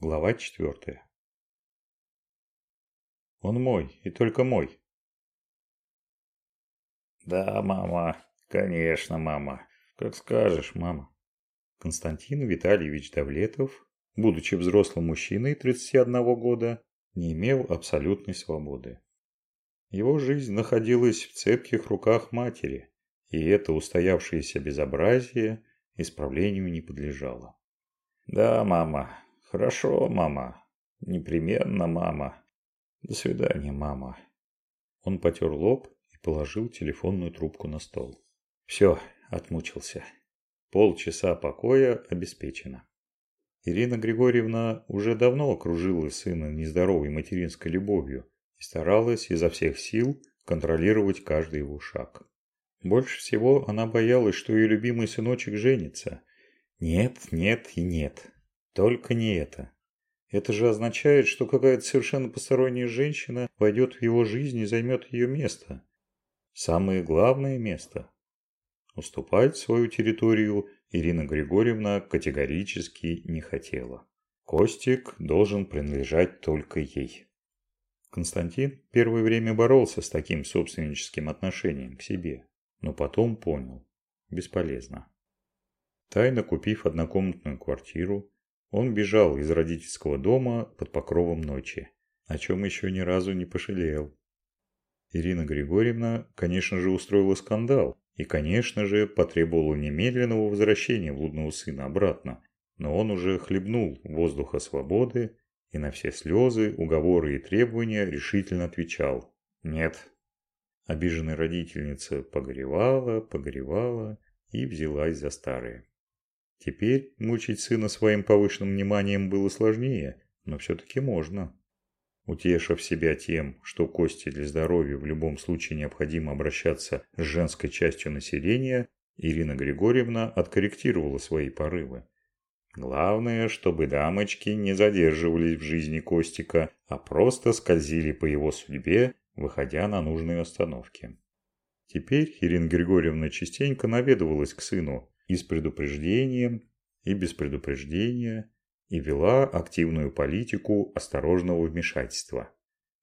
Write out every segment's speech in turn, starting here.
Глава четвертая. Он мой, и только мой. Да, мама, конечно, мама. Как скажешь, мама. Константин Витальевич Давлетов, будучи взрослым мужчиной 31 года, не имел абсолютной свободы. Его жизнь находилась в цепких руках матери, и это устоявшееся безобразие исправлению не подлежало. «Да, мама. Хорошо, мама. Непременно, мама. До свидания, мама». Он потер лоб и положил телефонную трубку на стол. «Все, отмучился. Полчаса покоя обеспечено». Ирина Григорьевна уже давно окружила сына нездоровой материнской любовью и старалась изо всех сил контролировать каждый его шаг. Больше всего она боялась, что ее любимый сыночек женится. Нет, нет и нет. Только не это. Это же означает, что какая-то совершенно посторонняя женщина войдет в его жизнь и займет ее место. Самое главное место. Уступать свою территорию Ирина Григорьевна категорически не хотела. Костик должен принадлежать только ей. Константин первое время боролся с таким собственническим отношением к себе, но потом понял – бесполезно. Тайно купив однокомнатную квартиру, он бежал из родительского дома под покровом ночи, о чем еще ни разу не пожалел. Ирина Григорьевна, конечно же, устроила скандал и, конечно же, потребовала немедленного возвращения блудного сына обратно, но он уже хлебнул воздуха свободы и на все слезы, уговоры и требования решительно отвечал «нет». Обиженная родительница погоревала, погоревала и взялась за старое. Теперь мучить сына своим повышенным вниманием было сложнее, но все-таки можно. Утешив себя тем, что кости для здоровья в любом случае необходимо обращаться с женской частью населения, Ирина Григорьевна откорректировала свои порывы. Главное, чтобы дамочки не задерживались в жизни Костика, а просто скользили по его судьбе, выходя на нужные остановки. Теперь Ирина Григорьевна частенько наведывалась к сыну и с предупреждением, и без предупреждения, и вела активную политику осторожного вмешательства.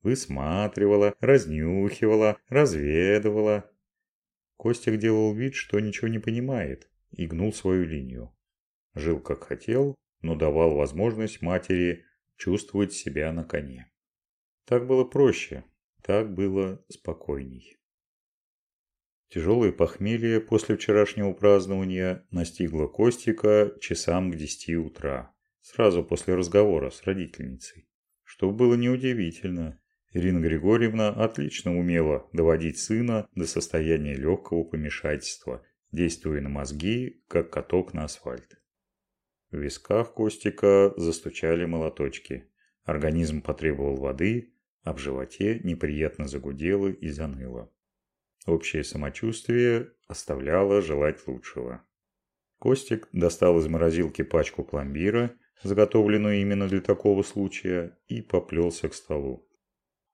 Высматривала, разнюхивала, разведывала. Костик делал вид, что ничего не понимает, и гнул свою линию. Жил как хотел, но давал возможность матери чувствовать себя на коне. Так было проще, так было спокойней. Тяжелое похмелье после вчерашнего празднования настигло Костика часам к десяти утра, сразу после разговора с родительницей. Что было неудивительно. Ирина Григорьевна отлично умела доводить сына до состояния легкого помешательства, действуя на мозги, как каток на асфальт. В висках Костика застучали молоточки. Организм потребовал воды, а в животе неприятно загудело и заныло. Общее самочувствие оставляло желать лучшего. Костик достал из морозилки пачку пломбира, заготовленную именно для такого случая, и поплелся к столу.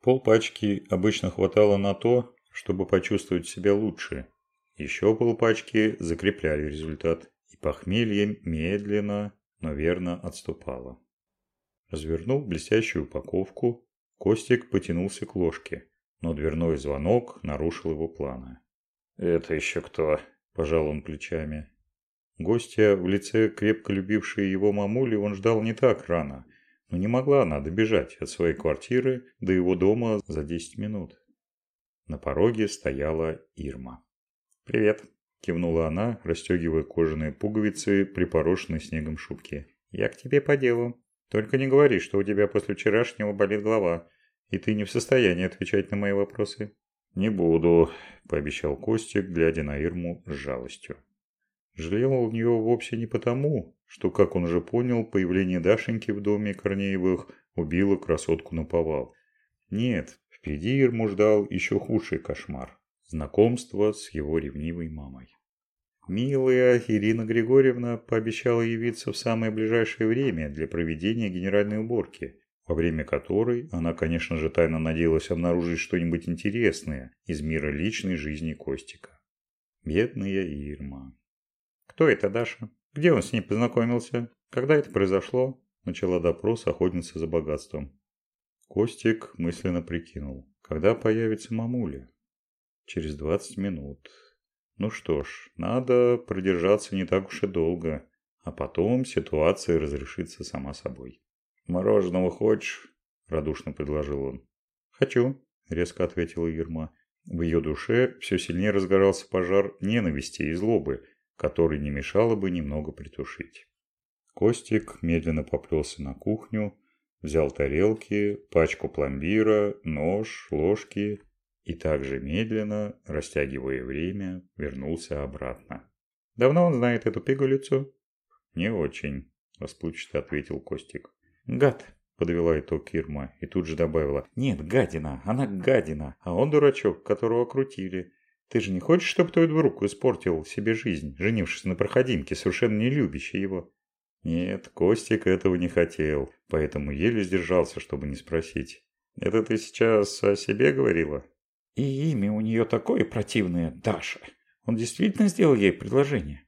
Пол пачки обычно хватало на то, чтобы почувствовать себя лучше. Еще полпачки закрепляли результат и похмелье медленно, но верно отступало. Развернув блестящую упаковку, Костик потянулся к ложке, но дверной звонок нарушил его планы. «Это еще кто?» – пожал он плечами. Гостя в лице крепко любившей его мамули он ждал не так рано, но не могла она добежать от своей квартиры до его дома за 10 минут. На пороге стояла Ирма. «Привет!» Кивнула она, расстегивая кожаные пуговицы, припорошенной снегом шубки. «Я к тебе по делу. Только не говори, что у тебя после вчерашнего болит голова, и ты не в состоянии отвечать на мои вопросы». «Не буду», – пообещал Костик, глядя на Ирму с жалостью. Жалел он нее вовсе не потому, что, как он уже понял, появление Дашеньки в доме Корнеевых убило красотку на повал. Нет, впереди Ирму ждал еще худший кошмар знакомство с его ревнивой мамой. Милая Ирина Григорьевна пообещала явиться в самое ближайшее время для проведения генеральной уборки, во время которой она, конечно же, тайно надеялась обнаружить что-нибудь интересное из мира личной жизни Костика. Бедная Ирма. «Кто это, Даша? Где он с ней познакомился? Когда это произошло?» начала допрос охотница за богатством. Костик мысленно прикинул, когда появится мамуля? Через двадцать минут. Ну что ж, надо продержаться не так уж и долго, а потом ситуация разрешится сама собой. «Мороженого хочешь?» – радушно предложил он. «Хочу», – резко ответила Ерма. В ее душе все сильнее разгорался пожар ненависти и злобы, который не мешало бы немного притушить. Костик медленно поплелся на кухню, взял тарелки, пачку пломбира, нож, ложки и также медленно, растягивая время, вернулся обратно. «Давно он знает эту пигалицу?» «Не очень», – расплывчато ответил Костик. «Гад», – подвела итог Ирма и тут же добавила. «Нет, гадина, она гадина, а он дурачок, которого крутили. Ты же не хочешь, чтобы твой друг испортил себе жизнь, женившись на проходимке, совершенно не любящей его?» Нет, Костик этого не хотел, поэтому еле сдержался, чтобы не спросить. «Это ты сейчас о себе говорила?» И имя у нее такое противное, Даша. Он действительно сделал ей предложение?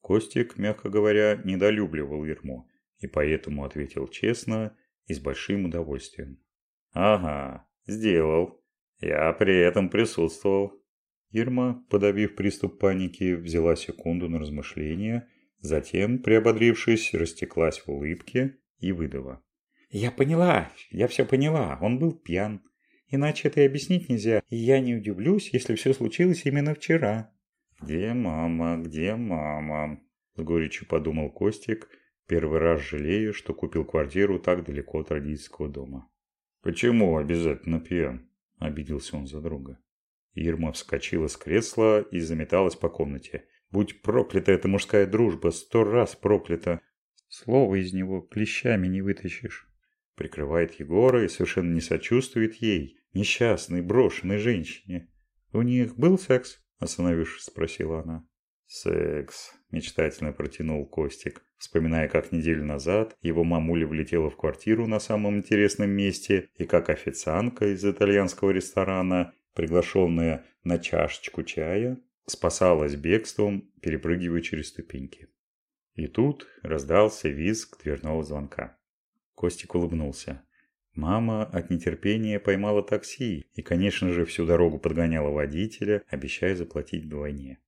Костик, мягко говоря, недолюбливал Ерму, и поэтому ответил честно и с большим удовольствием. «Ага, сделал. Я при этом присутствовал». Ерма, подавив приступ паники, взяла секунду на размышление, затем, приободрившись, растеклась в улыбке и выдала. «Я поняла, я все поняла, он был пьян. Иначе это и объяснить нельзя, и я не удивлюсь, если все случилось именно вчера». «Где мама? Где мама?» – с горечью подумал Костик, первый раз жалея, что купил квартиру так далеко от родительского дома. «Почему обязательно пьян?» – обиделся он за друга. Ирма вскочила с кресла и заметалась по комнате. «Будь проклята эта мужская дружба, сто раз проклята! Слово из него клещами не вытащишь!» Прикрывает Егора и совершенно не сочувствует ей, несчастной, брошенной женщине. «У них был секс?» – остановившись, спросила она. «Секс», – мечтательно протянул Костик, вспоминая, как неделю назад его мамуля влетела в квартиру на самом интересном месте и как официантка из итальянского ресторана, приглашенная на чашечку чая, спасалась бегством, перепрыгивая через ступеньки. И тут раздался визг дверного звонка. Костик улыбнулся. Мама от нетерпения поймала такси и, конечно же, всю дорогу подгоняла водителя, обещая заплатить вдвойне.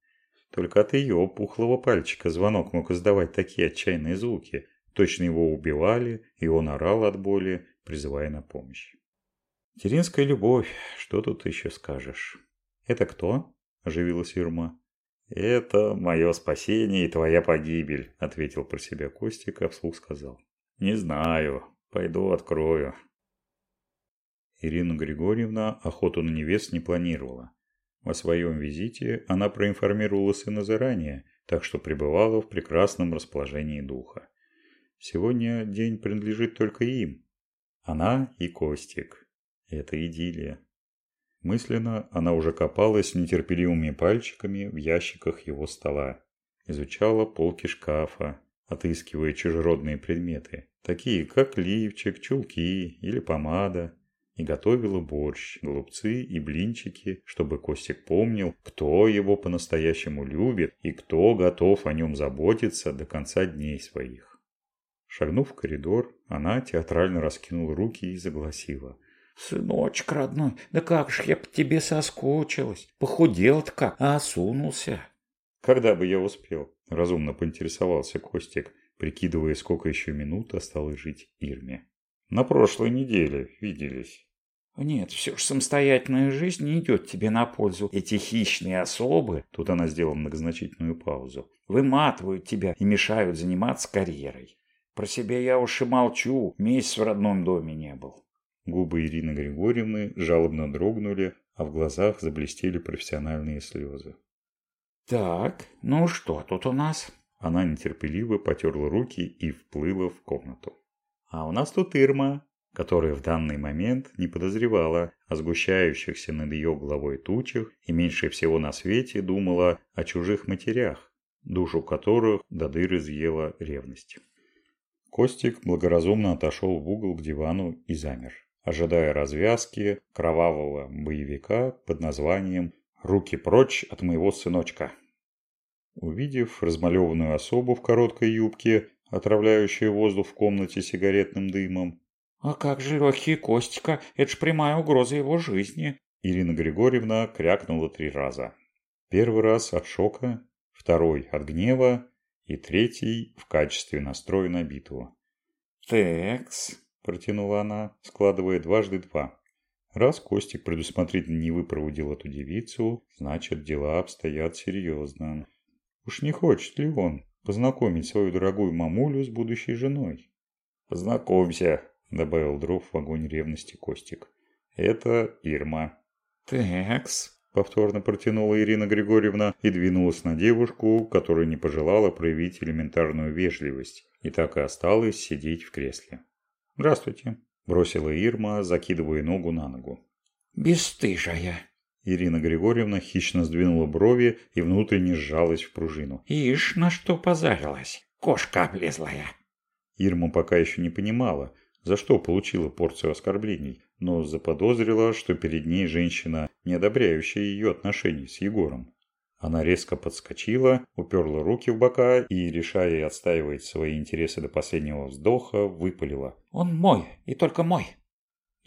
Только от ее пухлого пальчика звонок мог издавать такие отчаянные звуки. Точно его убивали, и он орал от боли, призывая на помощь. «Теринская любовь, что тут еще скажешь?» «Это кто?» – оживилась Ирма. «Это мое спасение и твоя погибель», – ответил про себя Костик, а вслух сказал. «Не знаю. Пойду открою». Ирина Григорьевна охоту на невест не планировала. О своем визите она проинформировала сына заранее, так что пребывала в прекрасном расположении духа. Сегодня день принадлежит только им. Она и Костик. Это идиллия. Мысленно она уже копалась нетерпеливыми пальчиками в ящиках его стола. Изучала полки шкафа, отыскивая чужеродные предметы, такие как лифчик, чулки или помада, и готовила борщ, голубцы и блинчики, чтобы Костик помнил, кто его по-настоящему любит и кто готов о нем заботиться до конца дней своих. Шагнув в коридор, она театрально раскинула руки и загласила. «Сыночек родной, да как же я по тебе соскучилась! Похудел-то как, а осунулся!» «Когда бы я успел?» – разумно поинтересовался Костик, прикидывая, сколько еще минут осталось жить Ирме. На прошлой неделе виделись. Нет, все же самостоятельная жизнь не идет тебе на пользу. Эти хищные особы, тут она сделала многозначительную паузу, выматывают тебя и мешают заниматься карьерой. Про себя я уж и молчу, месяц в родном доме не был. Губы Ирины Григорьевны жалобно дрогнули, а в глазах заблестели профессиональные слезы. «Так, ну что тут у нас?» Она нетерпеливо потерла руки и вплыла в комнату. А у нас тут Ирма, которая в данный момент не подозревала о сгущающихся над ее головой тучах и меньше всего на свете думала о чужих матерях, душу которых до дыр изъела ревность. Костик благоразумно отошел в угол к дивану и замер, ожидая развязки кровавого боевика под названием «Руки прочь от моего сыночка». Увидев размалеванную особу в короткой юбке, отравляющее воздух в комнате сигаретным дымом. «А как же легкие Костика? Это ж прямая угроза его жизни!» Ирина Григорьевна крякнула три раза. Первый раз от шока, второй от гнева и третий в качестве настроя набитого. «Текс», – протянула она, складывая дважды два. Раз Костик предусмотрительно не выпроводил эту девицу, значит, дела обстоят серьезно. Уж не хочет ли он познакомить свою дорогую мамулю с будущей женой? «Познакомься», – добавил дров в огонь ревности Костик. «Это Ирма». «Текс», – повторно протянула Ирина Григорьевна и двинулась на девушку, которая не пожелала проявить элементарную вежливость и так и осталась сидеть в кресле. «Здравствуйте», – бросила Ирма, закидывая ногу на ногу. «Бесстыжая!» Ирина Григорьевна хищно сдвинула брови и внутренне сжалась в пружину. «Ишь, на что позарилась? Кошка облезлая!» Ирма пока еще не понимала, за что получила порцию оскорблений, но заподозрила, что перед ней женщина, не одобряющая ее отношений с Егором. Она резко подскочила, уперла руки в бока и, решая отстаивать свои интересы до последнего вздоха, выпалила. «Он мой, и только мой!»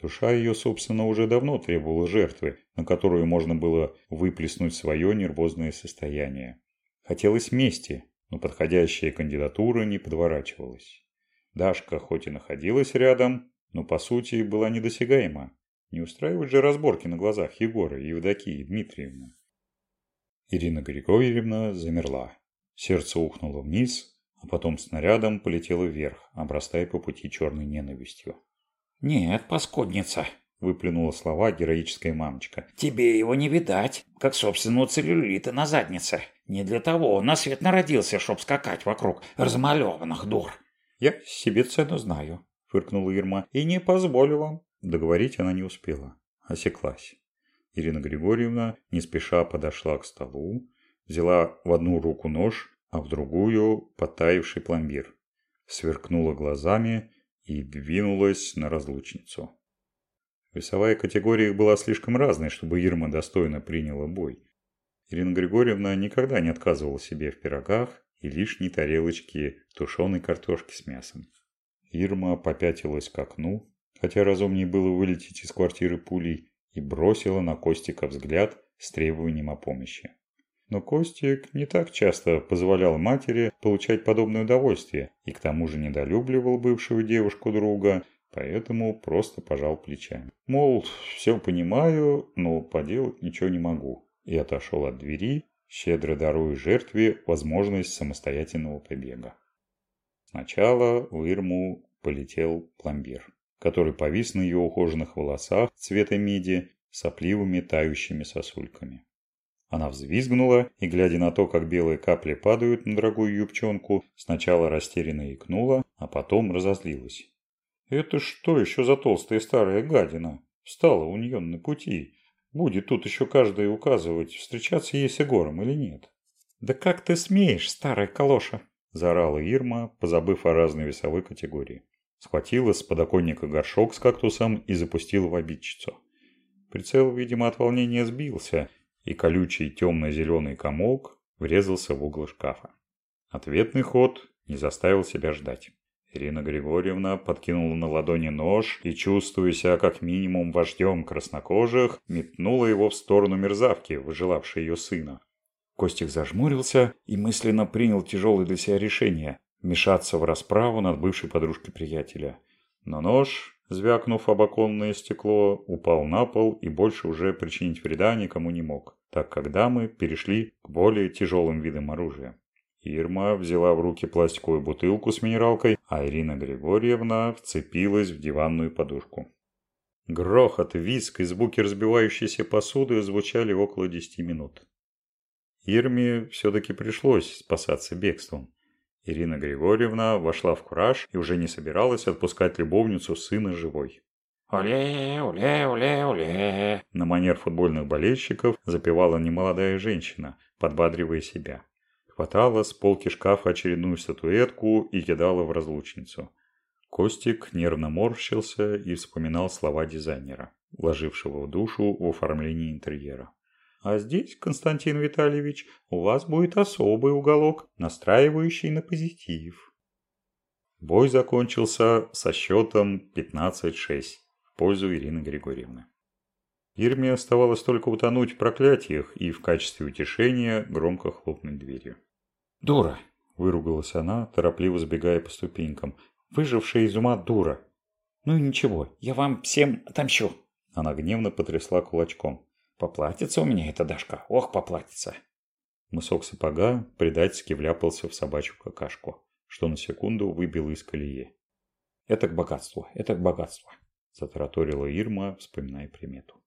Душа ее, собственно, уже давно требовала жертвы, на которую можно было выплеснуть свое нервозное состояние. Хотелось мести, но подходящая кандидатура не подворачивалась. Дашка хоть и находилась рядом, но по сути была недосягаема. Не устраивать же разборки на глазах Егора Евдокии Дмитриевны. Ирина Григорьевна замерла. Сердце ухнуло вниз, а потом снарядом полетело вверх, обрастая по пути черной ненавистью. «Нет, паскудница!» – выплюнула слова героическая мамочка. «Тебе его не видать, как собственного целлюлита на заднице. Не для того он на свет народился, чтоб скакать вокруг размалеванных дур». «Я себе цену знаю», – фыркнула Ирма, – «и не позволю вам». Договорить она не успела. Осеклась. Ирина Григорьевна не спеша подошла к столу, взяла в одну руку нож, а в другую подтаивший пломбир. Сверкнула глазами и двинулась на разлучницу. Весовая категория их была слишком разной, чтобы Ирма достойно приняла бой. Ирина Григорьевна никогда не отказывала себе в пирогах и лишней тарелочке тушеной картошки с мясом. Ирма попятилась к окну, хотя разумнее было вылететь из квартиры пулей, и бросила на Костика взгляд с требованием о помощи. Но Костик не так часто позволял матери получать подобное удовольствие и к тому же недолюбливал бывшую девушку друга, поэтому просто пожал плечами. Мол, все понимаю, но поделать ничего не могу. И отошел от двери, щедро даруя жертве возможность самостоятельного побега. Сначала в Ирму полетел пломбир который повис на ее ухоженных волосах цвета меди сопливыми тающими сосульками. Она взвизгнула и, глядя на то, как белые капли падают на дорогую юбчонку, сначала растерянно икнула, а потом разозлилась. «Это что еще за толстая старая гадина? Встала у нее на пути. Будет тут еще каждая указывать, встречаться ей с Егором или нет». «Да как ты смеешь, старая калоша?» – заорала Ирма, позабыв о разной весовой категории. Схватила с подоконника горшок с кактусом и запустила в обидчицу. Прицел, видимо, от волнения сбился, и колючий темно-зеленый комок врезался в угол шкафа. Ответный ход не заставил себя ждать. Ирина Григорьевна подкинула на ладони нож и, чувствуя себя как минимум вождем краснокожих, метнула его в сторону мерзавки, выжелавшей ее сына. Костик зажмурился и мысленно принял тяжелое для себя решение вмешаться в расправу над бывшей подружкой приятеля. Но нож, звякнув об оконное стекло, упал на пол и больше уже причинить вреда никому не мог, так как дамы перешли к более тяжелым видам оружия. Ирма взяла в руки пластиковую бутылку с минералкой, а Ирина Григорьевна вцепилась в диванную подушку. Грохот, визг и звуки разбивающейся посуды звучали около десяти минут. Ирме все-таки пришлось спасаться бегством. Ирина Григорьевна вошла в кураж и уже не собиралась отпускать любовницу сына живой. «Оле, оле, оле, оле!» На манер футбольных болельщиков запевала немолодая женщина, подбадривая себя. Хватала с полки шкафа очередную статуэтку и кидала в разлучницу. Костик нервно морщился и вспоминал слова дизайнера, вложившего в душу в оформление интерьера. А здесь, Константин Витальевич, у вас будет особый уголок, настраивающий на позитив. Бой закончился со счетом 15-6 в пользу Ирины Григорьевны. Ирме оставалось только утонуть в проклятиях и в качестве утешения громко хлопнуть дверью. «Дура!» – выругалась она, торопливо сбегая по ступенькам. «Выжившая из ума дура!» «Ну ничего, я вам всем отомщу!» Она гневно потрясла кулачком. «Поплатится у меня эта Дашка, ох, поплатится!» Мысок сапога предательски вляпался в собачью какашку, что на секунду выбил из колеи. «Это к богатству, это к богатству!» – затараторила Ирма, вспоминая примету.